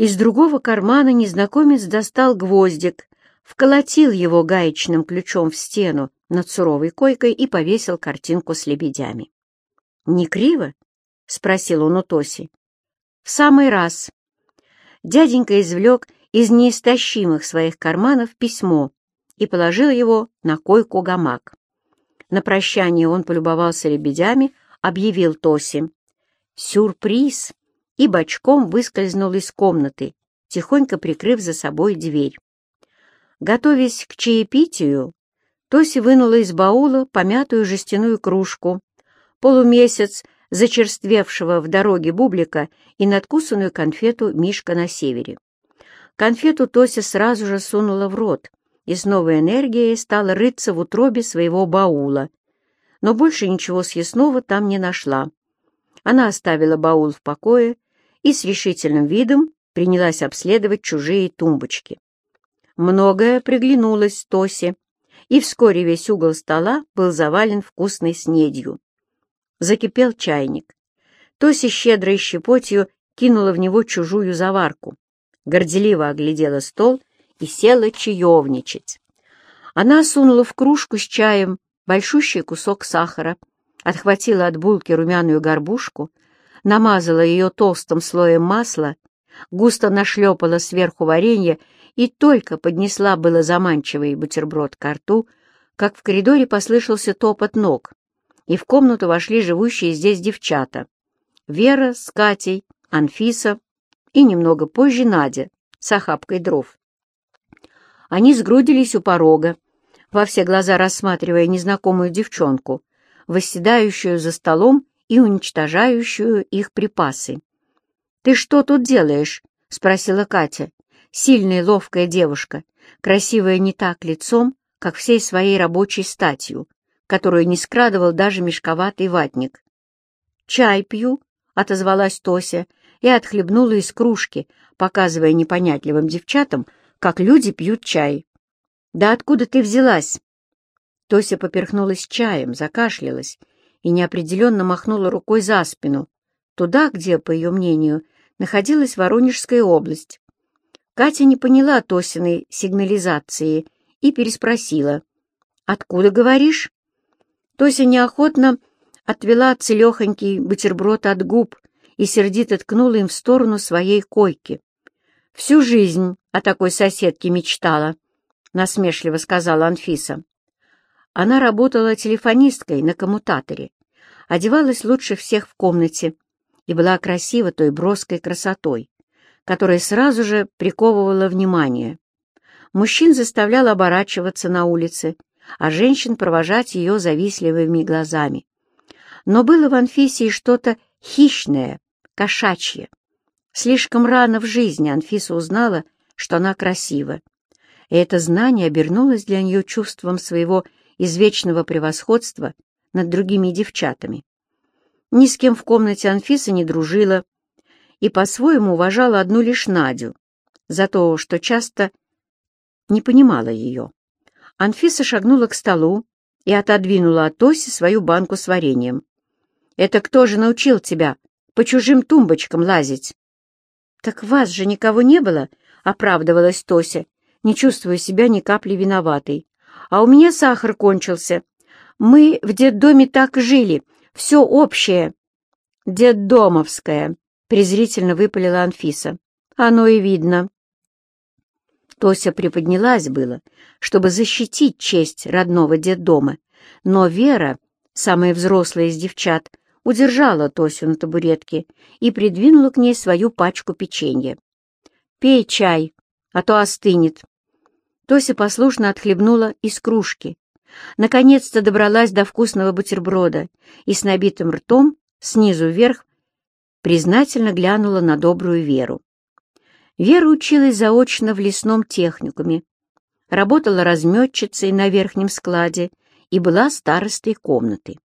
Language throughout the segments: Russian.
Из другого кармана незнакомец достал гвоздик, вколотил его гаечным ключом в стену над суровой койкой и повесил картинку с лебедями. «Не криво?» — спросил он у Тоси. «В самый раз». Дяденька извлек из неистощимых своих карманов письмо и положил его на койку-гамак. На прощание он полюбовался лебедями, объявил Тоси. «Сюрприз!» И бочком выскользнул из комнаты, тихонько прикрыв за собой дверь. Готовясь к чаепитию, Тоси вынула из баула помятую жестяную кружку, полумесяц зачерствевшего в дороге бублика и надкусанную конфету «Мишка на севере». Конфету Тося сразу же сунула в рот и с новой энергией стала рыться в утробе своего баула. Но больше ничего съестного там не нашла. Она оставила баул в покое и с решительным видом принялась обследовать чужие тумбочки. Многое приглянулось Тосе, и вскоре весь угол стола был завален вкусной снедью. Закипел чайник. Тося щедрой щепотью кинула в него чужую заварку, горделиво оглядела стол и села чаевничать. Она сунула в кружку с чаем большущий кусок сахара, отхватила от булки румяную горбушку, намазала ее толстым слоем масла, густо нашлепала сверху варенье и только поднесла было заманчивый бутерброд к рту, как в коридоре послышался топот ног, и в комнату вошли живущие здесь девчата. Вера с Катей, Анфиса и немного позже Надя с охапкой дров. Они сгрудились у порога, во все глаза рассматривая незнакомую девчонку, восседающую за столом и уничтожающую их припасы. «Ты что тут делаешь?» — спросила Катя. Сильная, ловкая девушка, красивая не так лицом, как всей своей рабочей статью, которую не скрадывал даже мешковатый ватник. «Чай пью», — отозвалась Тося и отхлебнула из кружки, показывая непонятливым девчатам, как люди пьют чай. «Да откуда ты взялась?» Тося поперхнулась чаем, закашлялась и неопределенно махнула рукой за спину, туда, где, по ее мнению, находилась Воронежская область. Катя не поняла Тосиной сигнализации и переспросила. «Откуда, говоришь?» Тося неохотно отвела целехонький бутерброд от губ и сердито ткнула им в сторону своей койки. «Всю жизнь о такой соседке мечтала», — насмешливо сказала Анфиса. Она работала телефонисткой на коммутаторе, одевалась лучше всех в комнате и была красива той броской красотой, которая сразу же приковывала внимание. Мужчин заставлял оборачиваться на улице, а женщин провожать ее завистливыми глазами. Но было в Анфисе что-то хищное, кошачье. Слишком рано в жизни Анфиса узнала, что она красива, и это знание обернулось для нее чувством своего извечного превосходства над другими девчатами. Ни с кем в комнате Анфиса не дружила и по-своему уважала одну лишь Надю за то, что часто не понимала ее. Анфиса шагнула к столу и отодвинула от Тоси свою банку с вареньем. «Это кто же научил тебя по чужим тумбочкам лазить?» «Так вас же никого не было?» — оправдывалась Тося, не чувствуя себя ни капли виноватой а у меня сахар кончился. Мы в детдоме так жили, все общее. Детдомовское, презрительно выпалила Анфиса. Оно и видно. Тося приподнялась было, чтобы защитить честь родного детдома, но Вера, самая взрослая из девчат, удержала Тосю на табуретке и придвинула к ней свою пачку печенья. «Пей чай, а то остынет», Тося послушно отхлебнула из кружки. Наконец-то добралась до вкусного бутерброда и с набитым ртом, снизу вверх, признательно глянула на добрую Веру. Вера училась заочно в лесном техникуме, работала разметчицей на верхнем складе и была старостой комнаты.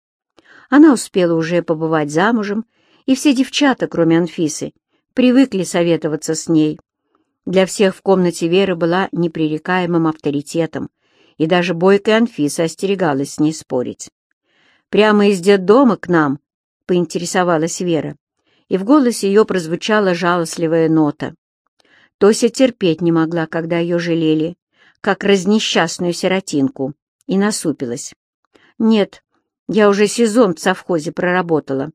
Она успела уже побывать замужем, и все девчата, кроме Анфисы, привыкли советоваться с ней. Для всех в комнате Веры была непререкаемым авторитетом, и даже бойкая Анфиса остерегалась с ней спорить. «Прямо из детдома к нам?» — поинтересовалась Вера, и в голосе ее прозвучала жалостливая нота. Тося терпеть не могла, когда ее жалели, как разнесчастную сиротинку, и насупилась. «Нет, я уже сезон в совхозе проработала.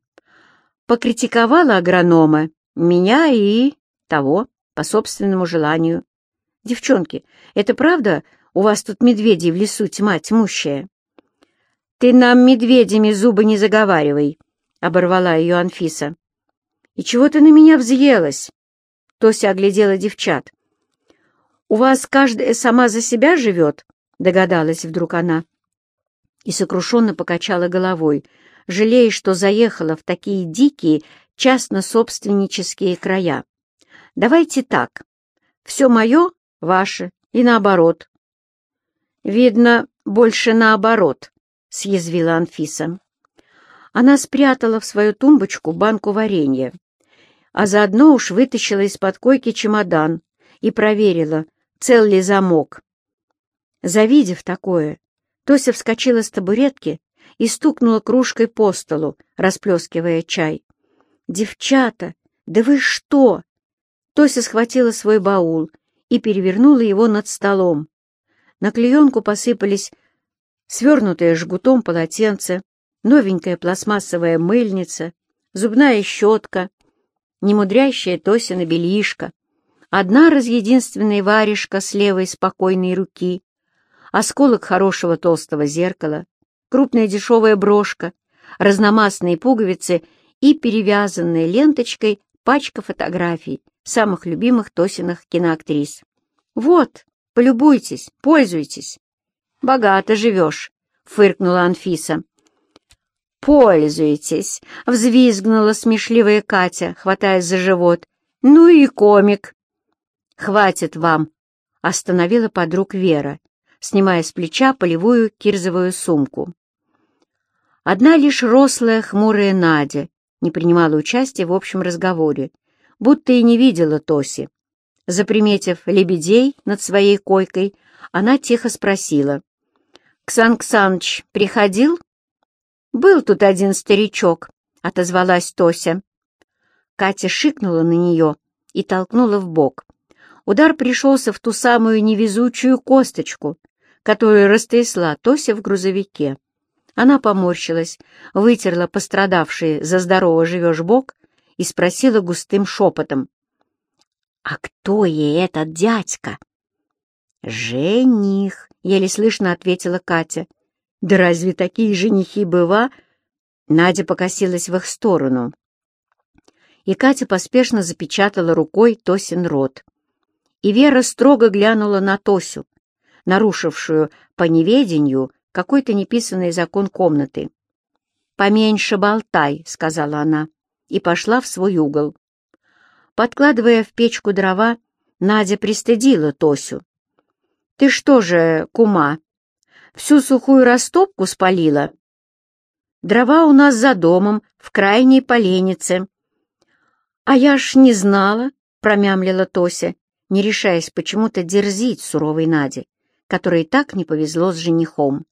Покритиковала агронома, меня и того, по собственному желанию. Девчонки, это правда, у вас тут медведи в лесу тьма тьмущая?» «Ты нам медведями зубы не заговаривай», — оборвала ее Анфиса. «И чего ты на меня взъелась?» Тося оглядела девчат. «У вас каждая сама за себя живет?» — догадалась вдруг она. И сокрушенно покачала головой, жалея, что заехала в такие дикие частно-собственнические края. «Давайте так. Все мое — ваше, и наоборот». «Видно, больше наоборот», — съязвила Анфиса. Она спрятала в свою тумбочку банку варенья, а заодно уж вытащила из-под койки чемодан и проверила, цел ли замок. Завидев такое, Тося вскочила с табуретки и стукнула кружкой по столу, расплескивая чай. «Девчата, да вы что?» Тося схватила свой баул и перевернула его над столом. На клеенку посыпались свернутое жгутом полотенце, новенькая пластмассовая мыльница, зубная щетка, немудрящая Тосина белишка, одна разъединственная варежка с левой спокойной руки, осколок хорошего толстого зеркала, крупная дешевая брошка, разномастные пуговицы и перевязанная ленточкой пачка фотографий самых любимых Тосиных киноактрис. «Вот, полюбуйтесь, пользуйтесь». «Богато живешь», — фыркнула Анфиса. «Пользуйтесь», — взвизгнула смешливая Катя, хватаясь за живот. «Ну и комик». «Хватит вам», — остановила подруг Вера, снимая с плеча полевую кирзовую сумку. Одна лишь рослая, хмурая Надя не принимала участия в общем разговоре, будто и не видела Тоси. Заприметив лебедей над своей койкой, она тихо спросила. «Ксан Ксаныч приходил?» «Был тут один старичок», — отозвалась Тося. Катя шикнула на нее и толкнула в бок. Удар пришелся в ту самую невезучую косточку, которую растрясла Тося в грузовике. Она поморщилась, вытерла пострадавший за здорово живешь бок и спросила густым шепотом. «А кто ей этот дядька?» «Жених», — еле слышно ответила Катя. «Да разве такие женихи быва?» Надя покосилась в их сторону. И Катя поспешно запечатала рукой Тосин рот и Вера строго глянула на Тосю, нарушившую по неведению какой-то неписанный закон комнаты. «Поменьше болтай», — сказала она, и пошла в свой угол. Подкладывая в печку дрова, Надя пристыдила Тосю. «Ты что же, кума, всю сухую растопку спалила?» «Дрова у нас за домом, в крайней поленнице». «А я ж не знала», — промямлила Тося, не решаясь почему-то дерзить суровой Наде, которой так не повезло с женихом.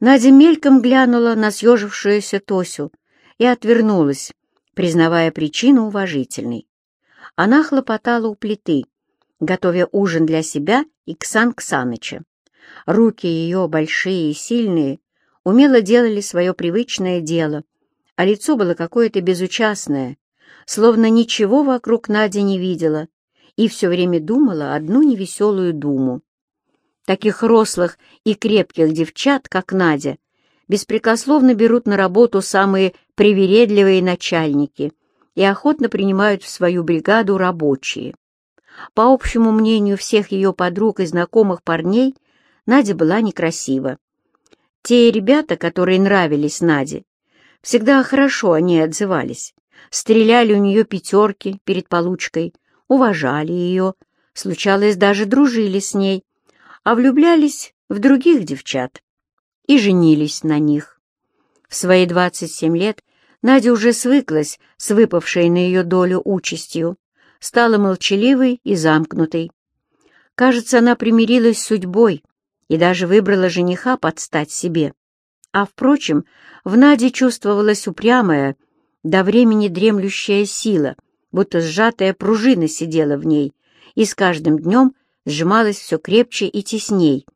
Надя мельком глянула на съежившуюся Тосю и отвернулась, признавая причину уважительной. Она хлопотала у плиты, готовя ужин для себя и Ксан Ксаныча. Руки ее, большие и сильные, умело делали свое привычное дело, а лицо было какое-то безучастное, словно ничего вокруг Надя не видела и все время думала одну невеселую думу. Таких рослых и крепких девчат, как Надя, беспрекословно берут на работу самые привередливые начальники и охотно принимают в свою бригаду рабочие. По общему мнению всех ее подруг и знакомых парней, Надя была некрасива. Те ребята, которые нравились Наде, всегда хорошо о ней отзывались, стреляли у нее пятерки перед получкой, уважали ее, случалось, даже дружили с ней, а влюблялись в других девчат и женились на них. В свои 27 лет Надя уже свыклась с выпавшей на ее долю участью, стала молчаливой и замкнутой. Кажется, она примирилась с судьбой и даже выбрала жениха под стать себе. А, впрочем, в Наде чувствовалась упрямая, до времени дремлющая сила — будто сжатая пружина сидела в ней и с каждым днем сжималась все крепче и тесней,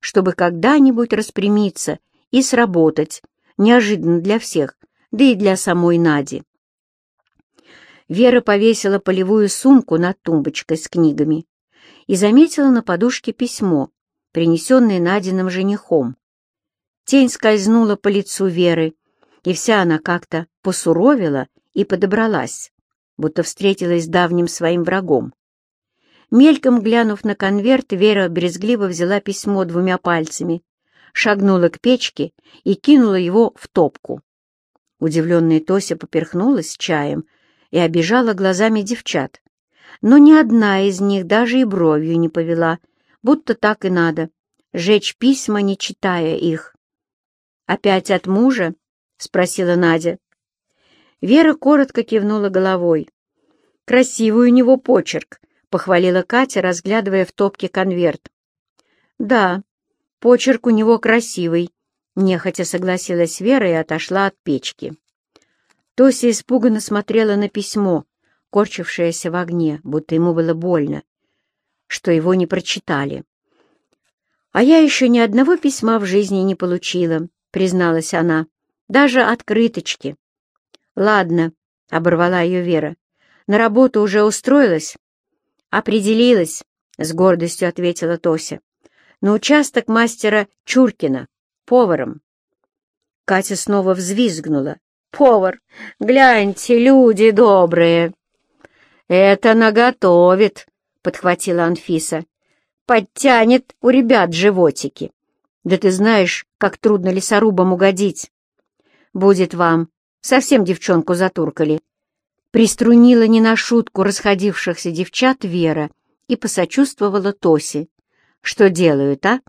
чтобы когда-нибудь распрямиться и сработать, неожиданно для всех, да и для самой Нади. Вера повесила полевую сумку над тумбочкой с книгами и заметила на подушке письмо, принесенное Надиным женихом. Тень скользнула по лицу Веры, и вся она как-то посуровила и подобралась, будто встретилась с давним своим врагом. Мельком глянув на конверт, Вера брезгливо взяла письмо двумя пальцами, шагнула к печке и кинула его в топку. Удивленная Тося поперхнулась чаем и обижала глазами девчат. Но ни одна из них даже и бровью не повела, будто так и надо, жечь письма, не читая их. «Опять от мужа?» — спросила Надя. Вера коротко кивнула головой. «Красивый у него почерк», — похвалила Катя, разглядывая в топке конверт. «Да, почерк у него красивый», — нехотя согласилась Вера и отошла от печки. Тося испуганно смотрела на письмо, корчившееся в огне, будто ему было больно, что его не прочитали. «А я еще ни одного письма в жизни не получила», — призналась она. «Даже открыточки». «Ладно», — оборвала ее Вера. «На работу уже устроилась?» «Определилась», — с гордостью ответила Тося. «На участок мастера Чуркина, поваром». Катя снова взвизгнула. «Повар! Гляньте, люди добрые!» «Это наготовит», — подхватила Анфиса. «Подтянет у ребят животики. Да ты знаешь, как трудно лесорубам угодить. Будет вам. Совсем девчонку затуркали. Приструнила не на шутку расходившихся девчат Вера и посочувствовала Тосе. Что делают, а?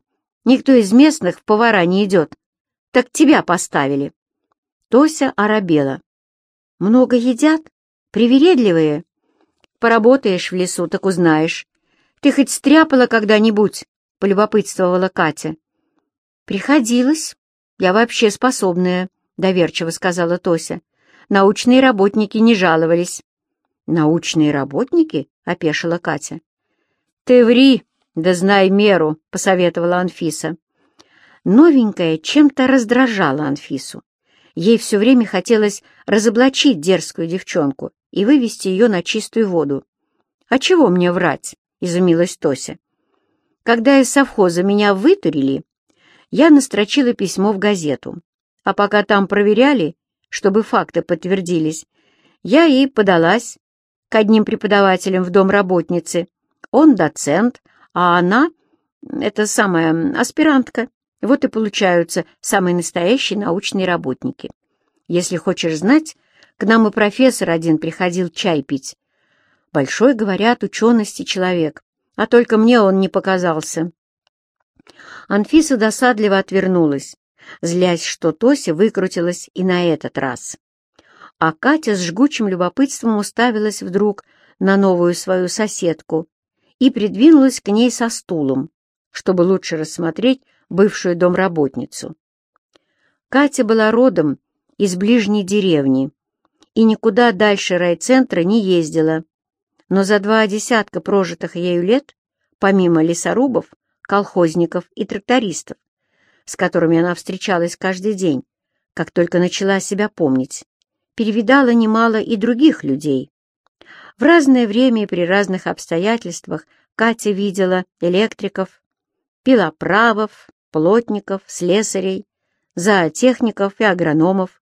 Никто из местных в повара не идет. Так тебя поставили. Тося оробела. Много едят? Привередливые? Поработаешь в лесу, так узнаешь. Ты хоть стряпала когда-нибудь? Полюбопытствовала Катя. «Приходилось. Я вообще способная», — доверчиво сказала Тося. «Научные работники не жаловались». «Научные работники?» — опешила Катя. «Ты ври, да знай меру», — посоветовала Анфиса. Новенькая чем-то раздражала Анфису. Ей все время хотелось разоблачить дерзкую девчонку и вывести ее на чистую воду. «А чего мне врать?» — изумилась Тося. «Когда из совхоза меня вытурили, я настрочила письмо в газету. А пока там проверяли, чтобы факты подтвердились, я и подалась к одним преподавателям в дом работницы. Он доцент, а она — это самая аспирантка. Вот и получаются самые настоящие научные работники. Если хочешь знать, к нам и профессор один приходил чай пить. Большой, говорят, учености человек, а только мне он не показался. Анфиса досадливо отвернулась, злясь, что Тося выкрутилась и на этот раз. А Катя с жгучим любопытством уставилась вдруг на новую свою соседку и придвинулась к ней со стулом, чтобы лучше рассмотреть бывшую домработницу. Катя была родом из ближней деревни и никуда дальше райцентра не ездила, но за два десятка прожитых ею лет, помимо лесорубов, колхозников и трактористов, с которыми она встречалась каждый день, как только начала себя помнить, перевидала немало и других людей. В разное время и при разных обстоятельствах Катя видела электриков, пилоправов, плотников, слесарей, зоотехников и агрономов,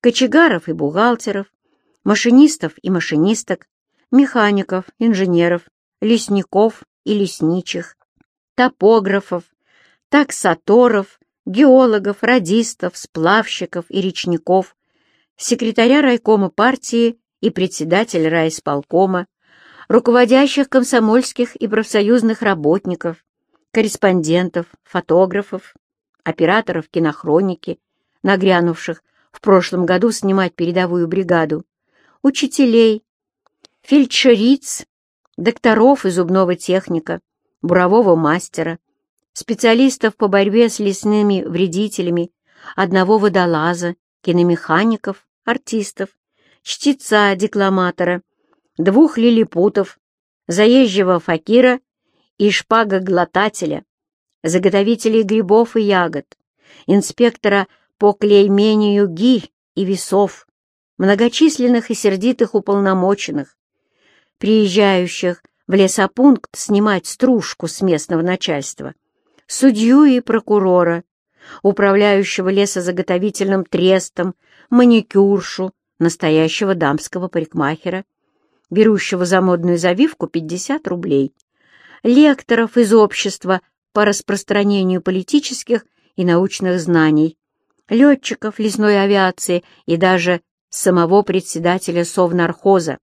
кочегаров и бухгалтеров, машинистов и машинисток, механиков, инженеров, лесников и лесничих, топографов, таксаторов, геологов, радистов, сплавщиков и речников, секретаря райкома партии и председатель райисполкома, руководящих комсомольских и профсоюзных работников, корреспондентов, фотографов, операторов кинохроники, нагрянувших в прошлом году снимать передовую бригаду, учителей, фельдшериц, докторов и зубного техника, бурового мастера, специалистов по борьбе с лесными вредителями, одного водолаза, киномехаников, артистов, чтеца, декламатора, двух лилипутов, заезжего факира и шпагоглотателя, заготовителей грибов и ягод, инспектора по клеймению гирь и весов, многочисленных и сердитых уполномоченных, приезжающих в лесопункт снимать стружку с местного начальства, судью и прокурора, управляющего лесозаготовительным трестом, маникюршу, настоящего дамского парикмахера, берущего за модную завивку 50 рублей, лекторов из общества по распространению политических и научных знаний, летчиков лесной авиации и даже самого председателя Совнархоза.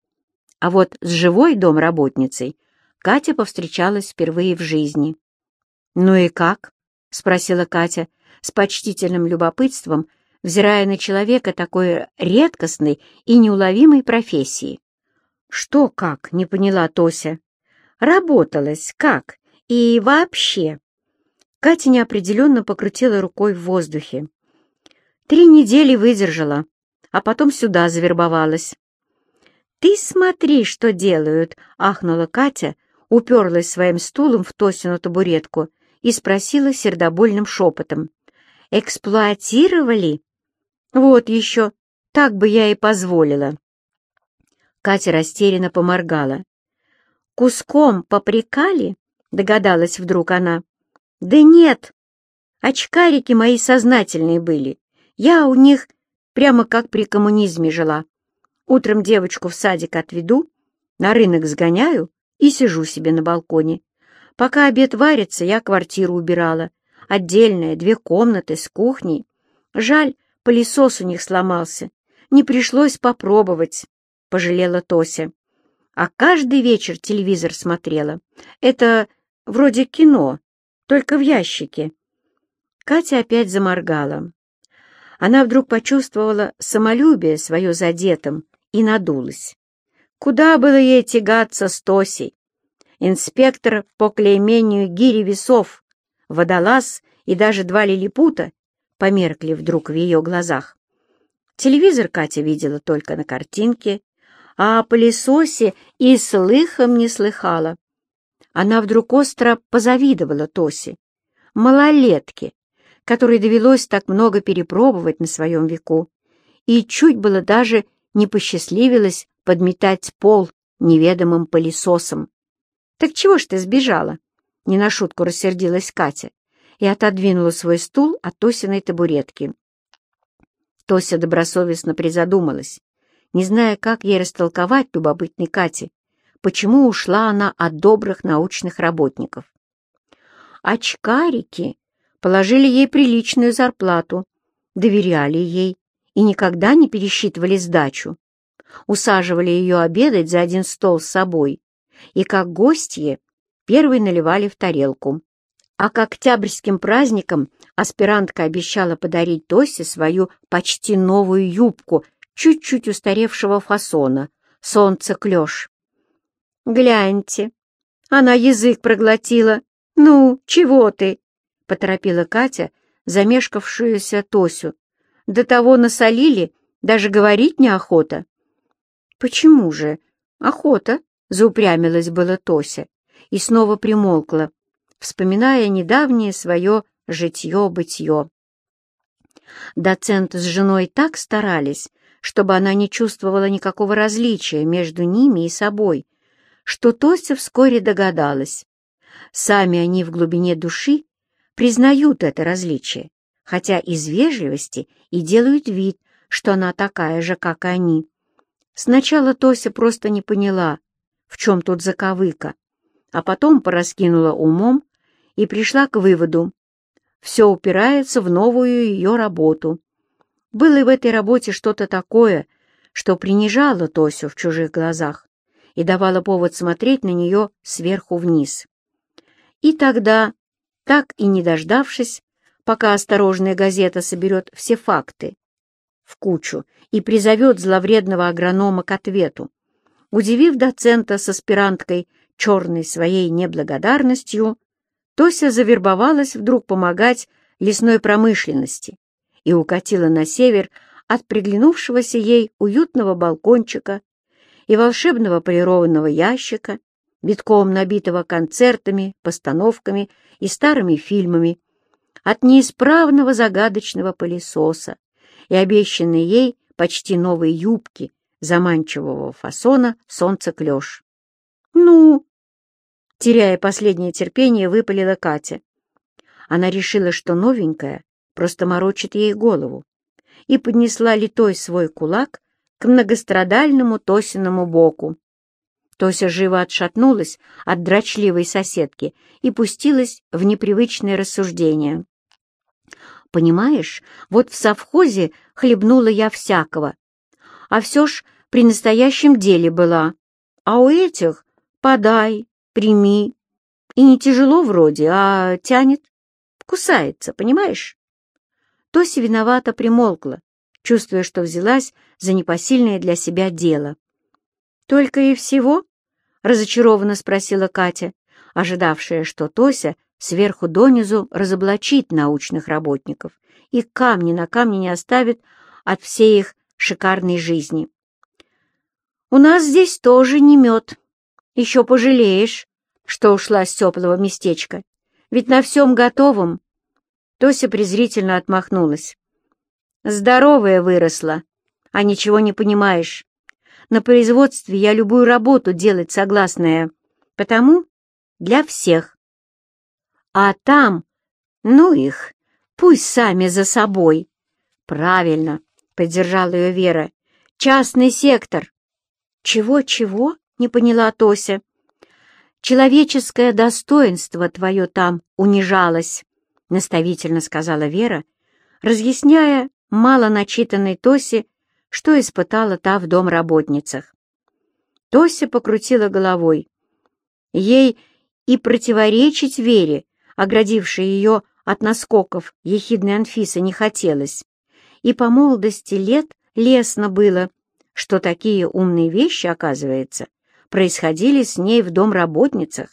А вот с живой домработницей Катя повстречалась впервые в жизни. «Ну и как?» — спросила Катя с почтительным любопытством, взирая на человека такой редкостной и неуловимой профессии. «Что как?» — не поняла Тося. «Работалось как? И вообще?» Катя неопределенно покрутила рукой в воздухе. «Три недели выдержала, а потом сюда завербовалась». «Ты смотри, что делают!» — ахнула Катя, уперлась своим стулом в Тосину табуретку и спросила сердобольным шепотом. «Эксплуатировали?» «Вот еще, так бы я и позволила». Катя растерянно поморгала. «Куском попрекали?» — догадалась вдруг она. «Да нет, очкарики мои сознательные были. Я у них прямо как при коммунизме жила. Утром девочку в садик отведу, на рынок сгоняю и сижу себе на балконе. Пока обед варится, я квартиру убирала. Отдельная, две комнаты с кухней. Жаль, пылесос у них сломался. Не пришлось попробовать, — пожалела Тося. А каждый вечер телевизор смотрела. Это вроде кино, только в ящике. Катя опять заморгала. Она вдруг почувствовала самолюбие свое задетым и надулась. Куда было ей тягаться с Тосей? Инспектор по клеймению гири весов, водолаз и даже два лилипута померкли вдруг в ее глазах. Телевизор Катя видела только на картинке, а о пылесосе и слыхом не слыхала. Она вдруг остро позавидовала Тосе, малолетке, которой довелось так много перепробовать на своем веку, и чуть было даже не посчастливилось подметать пол неведомым пылесосом. «Так чего ж ты сбежала?» — не на шутку рассердилась Катя и отодвинула свой стул от Тосиной табуретки. Тося добросовестно призадумалась, не зная, как ей растолковать любопытной Кате, почему ушла она от добрых научных работников. Очкарики положили ей приличную зарплату, доверяли ей и никогда не пересчитывали сдачу. Усаживали ее обедать за один стол с собой и, как гостье, первой наливали в тарелку. А к октябрьским праздникам аспирантка обещала подарить Тосе свою почти новую юбку чуть-чуть устаревшего фасона «Солнце-клёш». «Гляньте, она язык проглотила. Ну, чего ты?» — поторопила Катя, замешкавшуюся Тосю. «До того насолили, даже говорить неохота». «Почему же? Охота», — заупрямилась была Тося и снова примолкла, вспоминая недавнее свое житье-бытье. Доцент с женой так старались, чтобы она не чувствовала никакого различия между ними и собой, что Тося вскоре догадалась. Сами они в глубине души признают это различие, хотя из вежливости и делают вид, что она такая же, как они. Сначала Тося просто не поняла, в чем тут заковыка, а потом пораскинула умом и пришла к выводу. Все упирается в новую ее работу. Было в этой работе что-то такое, что принижало Тосю в чужих глазах и давало повод смотреть на нее сверху вниз. И тогда так и не дождавшись, пока осторожная газета соберет все факты в кучу и призовет зловредного агронома к ответу. Удивив доцента с аспиранткой черной своей неблагодарностью, Тося завербовалась вдруг помогать лесной промышленности и укатила на север от приглянувшегося ей уютного балкончика и волшебного полированного ящика битком набитого концертами, постановками и старыми фильмами, от неисправного загадочного пылесоса и обещанной ей почти новой юбки заманчивого фасона солнцеклёш. «Ну?» — теряя последнее терпение, выпалила Катя. Она решила, что новенькая просто морочит ей голову, и поднесла литой свой кулак к многострадальному Тосиному боку. Тося живо отшатнулась от дрочливой соседки и пустилась в непривычные рассуждения. «Понимаешь, вот в совхозе хлебнула я всякого, а все ж при настоящем деле была, а у этих подай, прими, и не тяжело вроде, а тянет, кусается, понимаешь?» Тося виновато примолкла, чувствуя, что взялась за непосильное для себя дело. «Только и всего?» — разочарованно спросила Катя, ожидавшая, что Тося сверху донизу разоблачит научных работников и камни на камне не оставит от всей их шикарной жизни. «У нас здесь тоже не мед. Еще пожалеешь, что ушла с теплого местечка. Ведь на всем готовом...» Тося презрительно отмахнулась. «Здоровая выросла, а ничего не понимаешь. На производстве я любую работу делать согласная, потому для всех. А там, ну их, пусть сами за собой. Правильно, поддержала ее Вера. Частный сектор. Чего-чего? Не поняла Тося. Человеческое достоинство твое там унижалось, наставительно сказала Вера, разъясняя мало начитанной Тосе, что испытала та в домработницах. Тося покрутила головой. Ей и противоречить Вере, оградившей ее от наскоков ехидной Анфисы, не хотелось. И по молодости лет лестно было, что такие умные вещи, оказывается, происходили с ней в домработницах.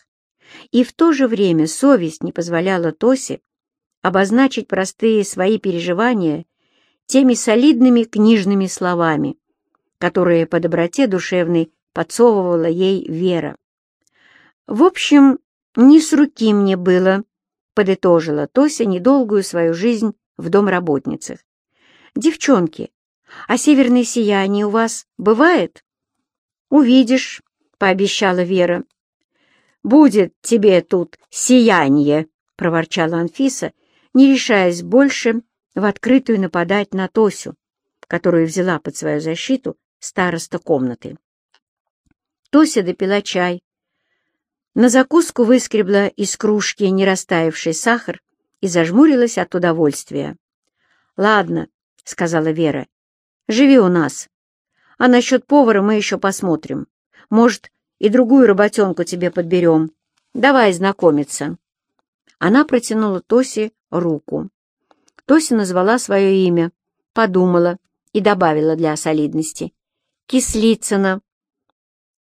И в то же время совесть не позволяла Тосе обозначить простые свои переживания теми солидными книжными словами, которые по доброте душевной подсовывала ей Вера. «В общем, не с руки мне было», — подытожила Тося недолгую свою жизнь в домработницах. «Девчонки, а северное сияние у вас бывает?» «Увидишь», — пообещала Вера. «Будет тебе тут сияние», — проворчала Анфиса, не решаясь больше в открытую нападать на Тосю, которую взяла под свою защиту староста комнаты. Тося допила чай, на закуску выскребла из кружки не растаявший сахар и зажмурилась от удовольствия. «Ладно», — сказала Вера, — «живи у нас. А насчет повара мы еще посмотрим. Может, и другую работенку тебе подберем. Давай знакомиться». Она протянула Тосе руку. Тося назвала свое имя, подумала и добавила для солидности. «Кислицына».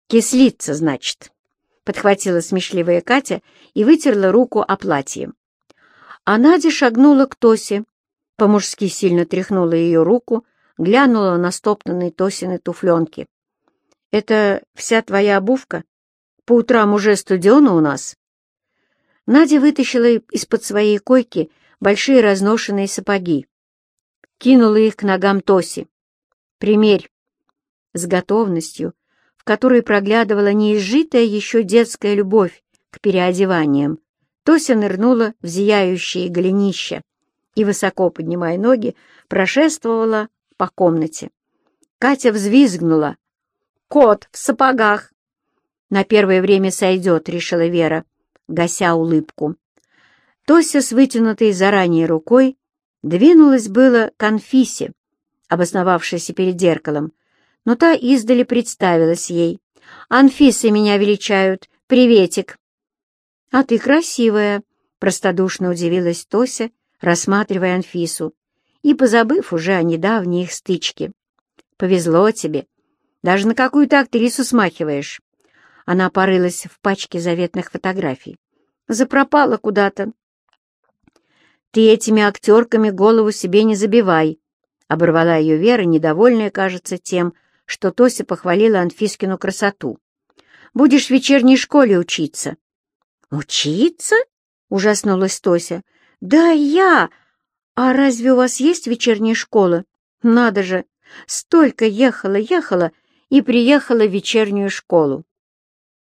«Кислица, значит», — подхватила смешливая Катя и вытерла руку о платье. А Надя шагнула к Тосе, по-мужски сильно тряхнула ее руку, глянула на стоптанные Тосины туфленки. «Это вся твоя обувка? По утрам уже студено у нас?» Надя вытащила из-под своей койки большие разношенные сапоги. Кинула их к ногам Тоси. «Примерь!» С готовностью, в которой проглядывала неизжитая еще детская любовь к переодеваниям, Тося нырнула в зияющие голенища и, высоко поднимая ноги, прошествовала по комнате. Катя взвизгнула. «Кот в сапогах!» «На первое время сойдет», — решила Вера, гася улыбку. Тося с вытянутой заранее рукой двинулась было к Анфисе, обосновавшейся перед зеркалом, но та издали представилась ей. «Анфисы меня величают. Приветик!» «А ты красивая!» — простодушно удивилась Тося, рассматривая Анфису и позабыв уже о недавней их стычке. «Повезло тебе. Даже на какую-то актрису смахиваешь». Она порылась в пачке заветных фотографий. «Запропала куда-то. «Ты этими актерками голову себе не забивай», — оборвала ее Вера, недовольная, кажется, тем, что Тося похвалила Анфискину красоту. будешь в вечерней школе учиться». «Учиться?» — ужаснулась Тося. «Да я! А разве у вас есть вечерняя школа? Надо же! Столько ехала, ехала и приехала в вечернюю школу.